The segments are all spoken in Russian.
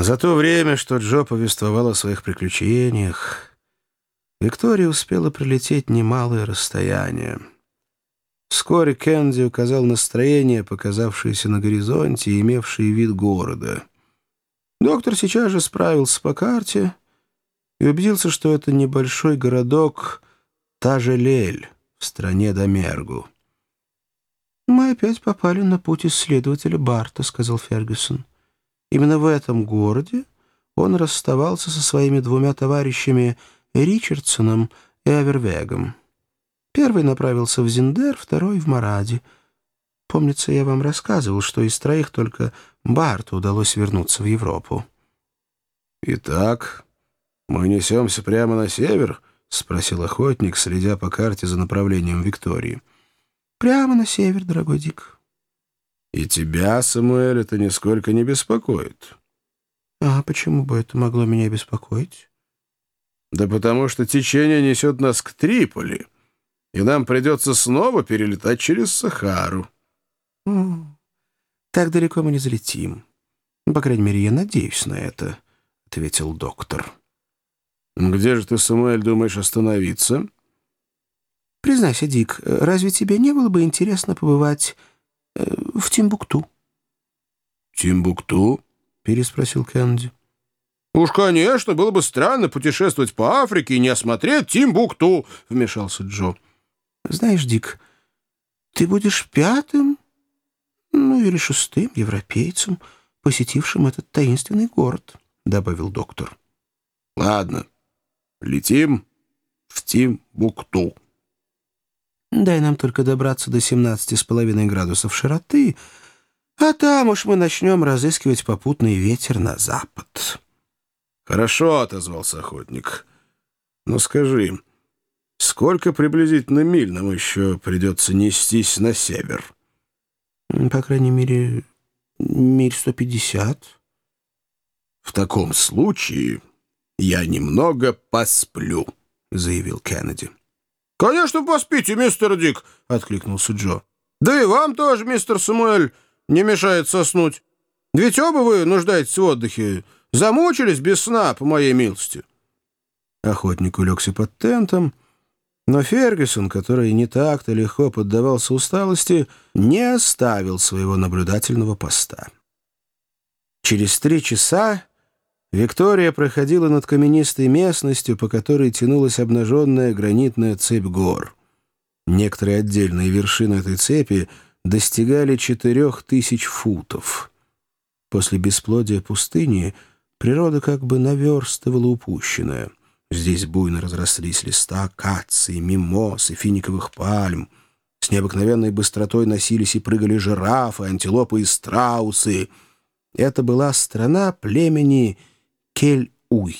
За то время, что Джо повествовал о своих приключениях, Виктория успела прилететь немалое расстояние. Вскоре Кэнди указал настроение, показавшееся на горизонте и имевшее вид города. Доктор сейчас же справился по карте и убедился, что это небольшой городок Тажелель в стране Домергу. «Мы опять попали на путь исследователя Барта», — сказал Фергюсон. Именно в этом городе он расставался со своими двумя товарищами Ричардсоном и Авервегом. Первый направился в Зиндер, второй — в Маради. Помнится, я вам рассказывал, что из троих только Барту удалось вернуться в Европу. «Итак, мы несемся прямо на север?» — спросил охотник, следя по карте за направлением Виктории. «Прямо на север, дорогой Дик». И тебя, Самуэль, это нисколько не беспокоит. А почему бы это могло меня беспокоить? Да потому что течение несет нас к Триполи, и нам придется снова перелетать через Сахару. Так далеко мы не залетим. По крайней мере, я надеюсь на это, — ответил доктор. Где же ты, Самуэль, думаешь остановиться? Признайся, Дик, разве тебе не было бы интересно побывать Э, в Тимбукту». «Тимбукту?» — переспросил Кеннеди. «Уж, конечно, было бы странно путешествовать по Африке и не осмотреть Тимбукту», — вмешался Джо. «Знаешь, Дик, ты будешь пятым, ну или шестым европейцем, посетившим этот таинственный город», — добавил доктор. «Ладно, летим в Тимбукту». Дай нам только добраться до семнадцати с половиной градусов широты, а там уж мы начнем разыскивать попутный ветер на запад». «Хорошо», — отозвался охотник. «Но скажи, сколько приблизительно миль нам еще придется нестись на север?» «По крайней мере, миль сто пятьдесят». «В таком случае я немного посплю», — заявил Кеннеди. «Конечно, поспите, мистер Дик», — откликнулся Джо. «Да и вам тоже, мистер Самуэль, не мешает соснуть. Ведь оба вы нуждаетесь в отдыхе. Замучились без сна, по моей милости». Охотник улегся под тентом, но Фергюсон, который не так-то легко поддавался усталости, не оставил своего наблюдательного поста. Через три часа Виктория проходила над каменистой местностью, по которой тянулась обнаженная гранитная цепь гор. Некоторые отдельные вершины этой цепи достигали четырех тысяч футов. После бесплодия пустыни природа как бы наверстывала упущенное. Здесь буйно разрослись листа акации, мимоз и финиковых пальм. С необыкновенной быстротой носились и прыгали жирафы, антилопы и страусы. Это была страна племени Кель-Уй.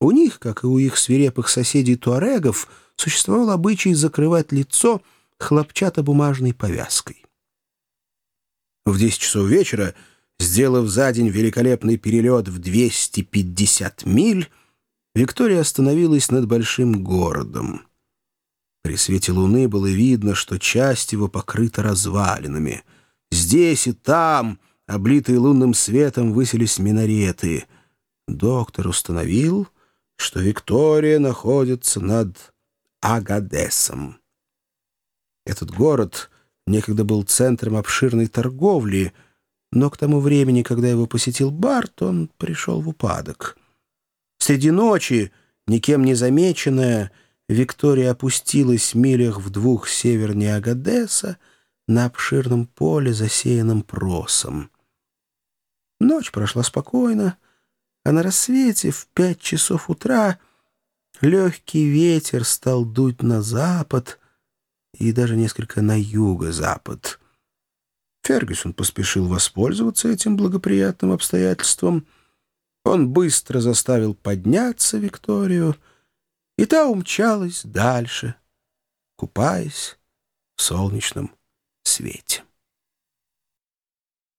У них, как и у их свирепых соседей туарегов, существовал обычай закрывать лицо хлопчатобумажной повязкой. В 10 часов вечера, сделав за день великолепный перелет в 250 миль, Виктория остановилась над большим городом. При свете луны было видно, что часть его покрыта развалинами. Здесь и там, облитые лунным светом, высились минареты — доктор установил, что Виктория находится над Агадесом. Этот город некогда был центром обширной торговли, но к тому времени, когда его посетил Барт, он пришел в упадок. Среди ночи, никем не замеченная, Виктория опустилась в милях в двух севернее Агадеса на обширном поле, засеянном просом. Ночь прошла спокойно, а на рассвете в пять часов утра легкий ветер стал дуть на запад и даже несколько на юго-запад. Фергюсон поспешил воспользоваться этим благоприятным обстоятельством. Он быстро заставил подняться Викторию, и та умчалась дальше, купаясь в солнечном свете.